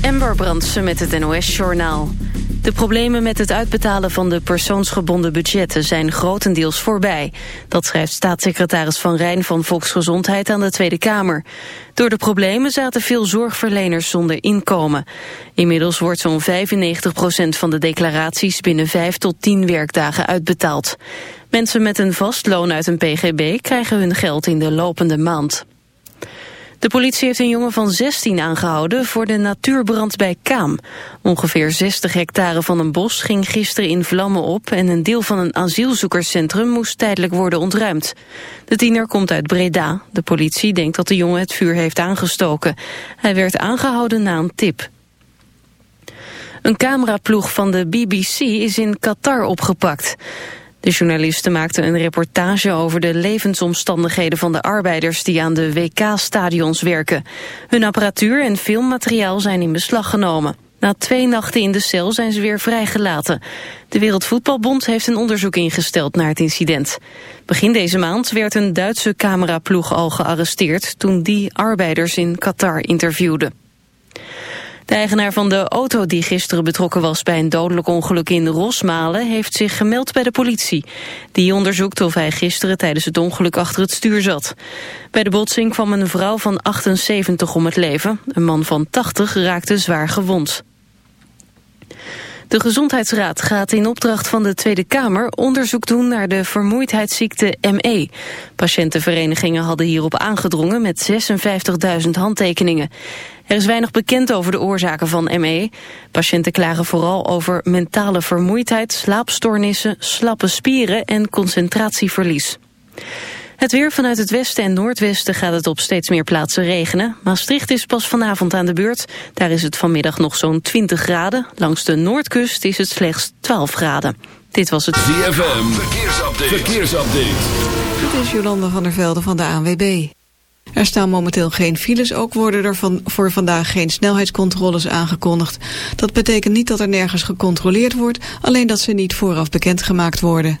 Ember Brandsen met het NOS-journaal. De problemen met het uitbetalen van de persoonsgebonden budgetten zijn grotendeels voorbij. Dat schrijft staatssecretaris Van Rijn van Volksgezondheid aan de Tweede Kamer. Door de problemen zaten veel zorgverleners zonder inkomen. Inmiddels wordt zo'n 95% van de declaraties binnen 5 tot 10 werkdagen uitbetaald. Mensen met een vast loon uit een pgb krijgen hun geld in de lopende maand. De politie heeft een jongen van 16 aangehouden voor de natuurbrand bij Kaam. Ongeveer 60 hectare van een bos ging gisteren in vlammen op... en een deel van een asielzoekerscentrum moest tijdelijk worden ontruimd. De tiener komt uit Breda. De politie denkt dat de jongen het vuur heeft aangestoken. Hij werd aangehouden na een tip. Een cameraploeg van de BBC is in Qatar opgepakt. De journalisten maakten een reportage over de levensomstandigheden van de arbeiders die aan de WK-stadions werken. Hun apparatuur en filmmateriaal zijn in beslag genomen. Na twee nachten in de cel zijn ze weer vrijgelaten. De Wereldvoetbalbond heeft een onderzoek ingesteld naar het incident. Begin deze maand werd een Duitse cameraploeg al gearresteerd... toen die arbeiders in Qatar interviewden. De eigenaar van de auto die gisteren betrokken was bij een dodelijk ongeluk in Rosmalen heeft zich gemeld bij de politie. Die onderzoekt of hij gisteren tijdens het ongeluk achter het stuur zat. Bij de botsing kwam een vrouw van 78 om het leven. Een man van 80 raakte zwaar gewond. De Gezondheidsraad gaat in opdracht van de Tweede Kamer onderzoek doen naar de vermoeidheidsziekte ME. Patiëntenverenigingen hadden hierop aangedrongen met 56.000 handtekeningen. Er is weinig bekend over de oorzaken van ME. Patiënten klagen vooral over mentale vermoeidheid, slaapstoornissen, slappe spieren en concentratieverlies. Het weer vanuit het westen en noordwesten gaat het op steeds meer plaatsen regenen. Maastricht is pas vanavond aan de beurt. Daar is het vanmiddag nog zo'n 20 graden. Langs de noordkust is het slechts 12 graden. Dit was het ZFM. Verkeersupdate. Verkeersupdate. Dit is Jolanda van der Velde van de ANWB. Er staan momenteel geen files, ook worden er van, voor vandaag geen snelheidscontroles aangekondigd. Dat betekent niet dat er nergens gecontroleerd wordt, alleen dat ze niet vooraf bekendgemaakt worden.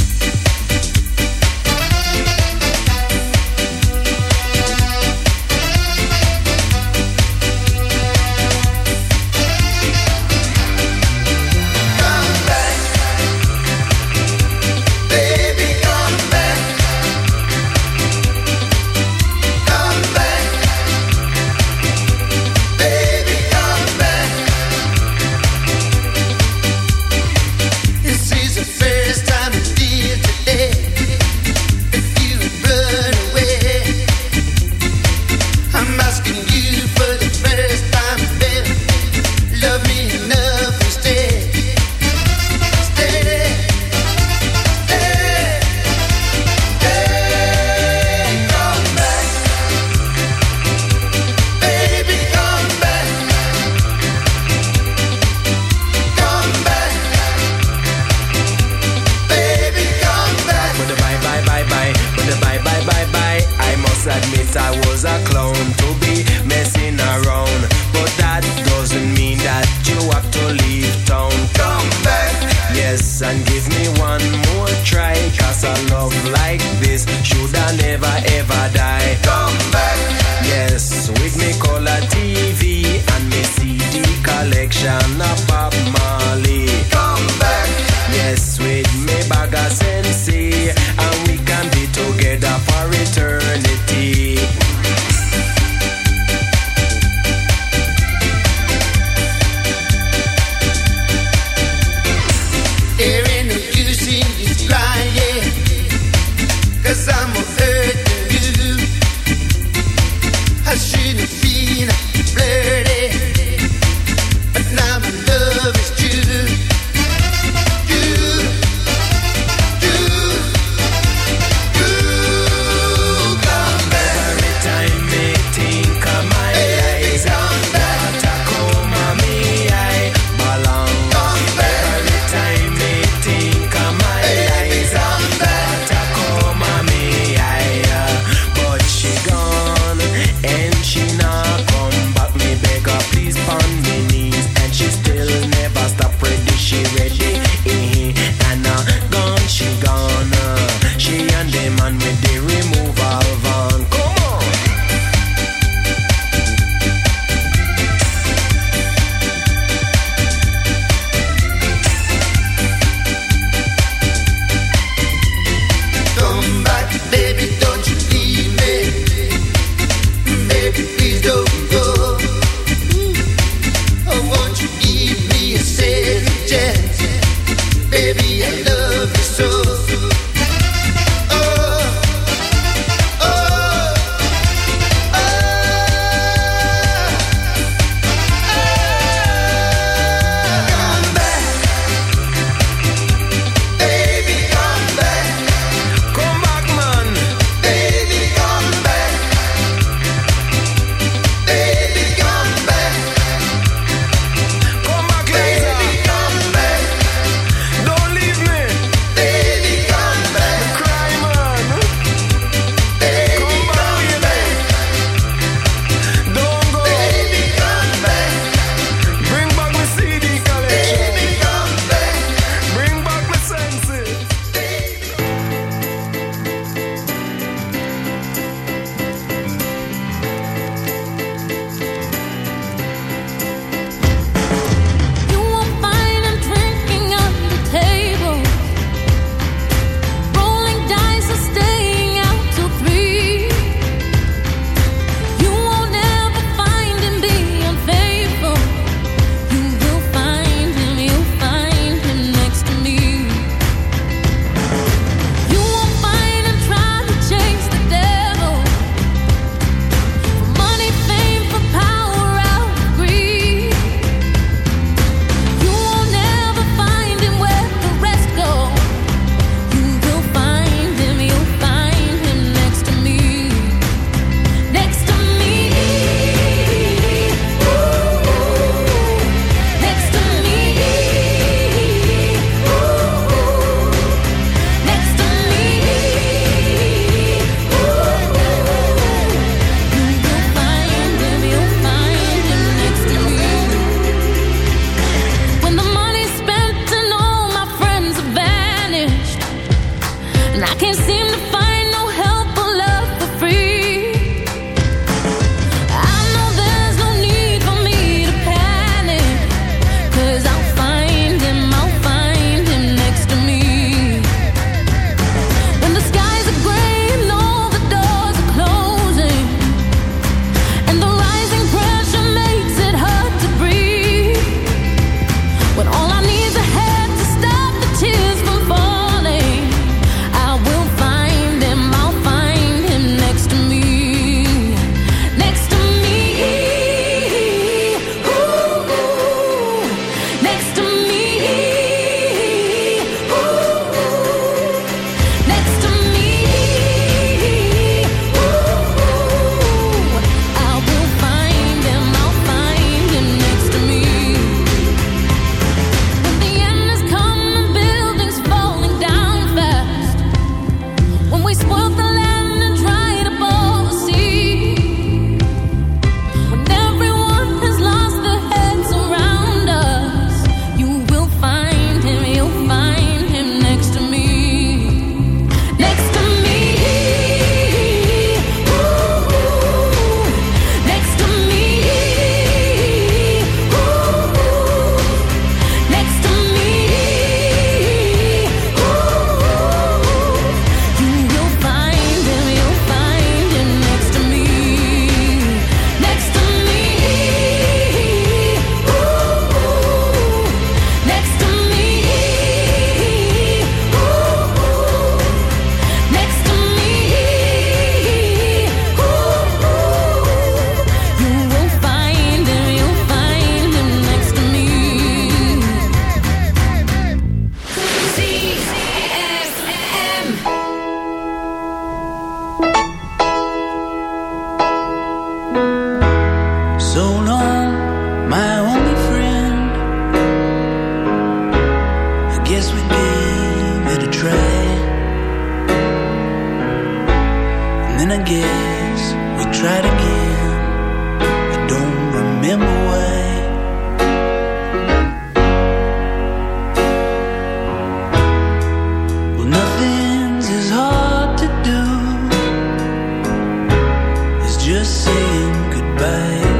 Just saying goodbye.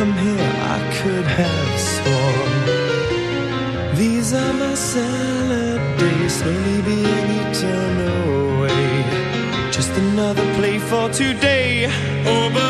them here I could have sworn These are my salad days Slowly being eaten away Just another play for today oh, Over.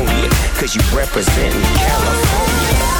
California, cause you represent California.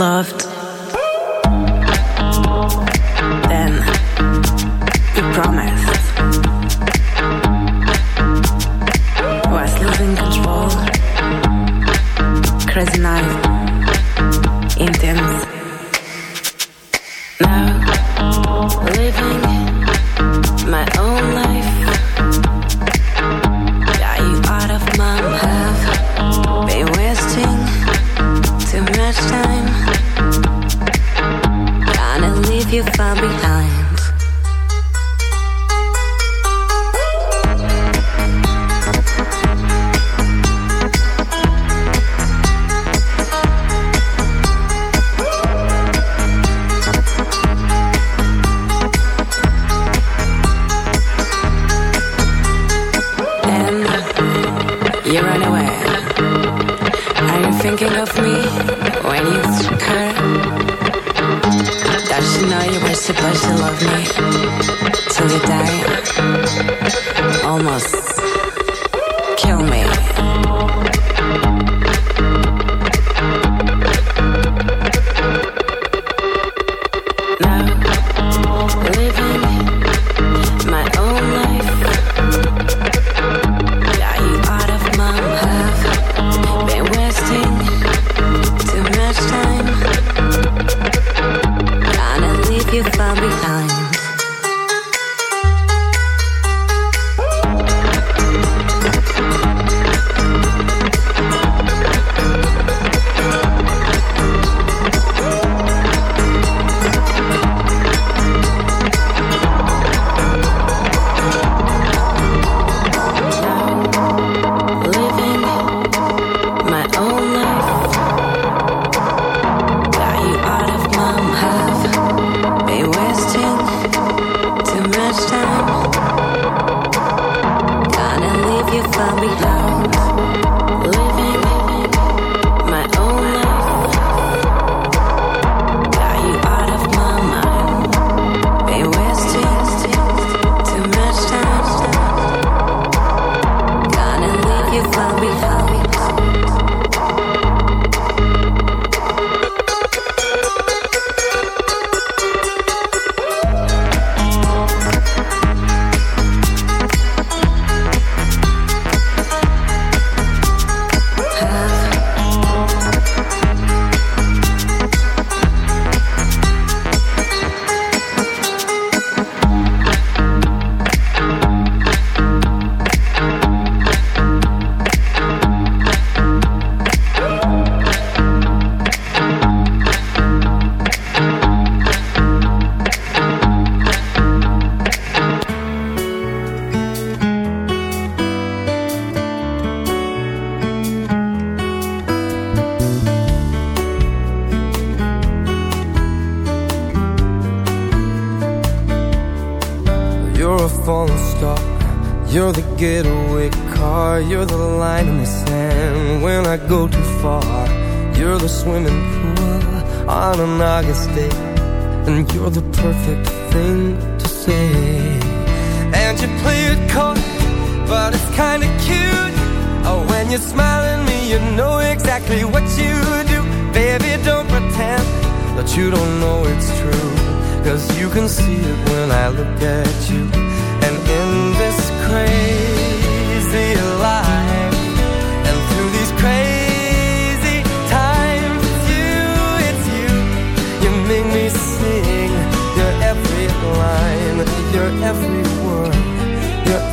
loved, then you promised was losing control, crazy night, intense. Now living my own. you find behind.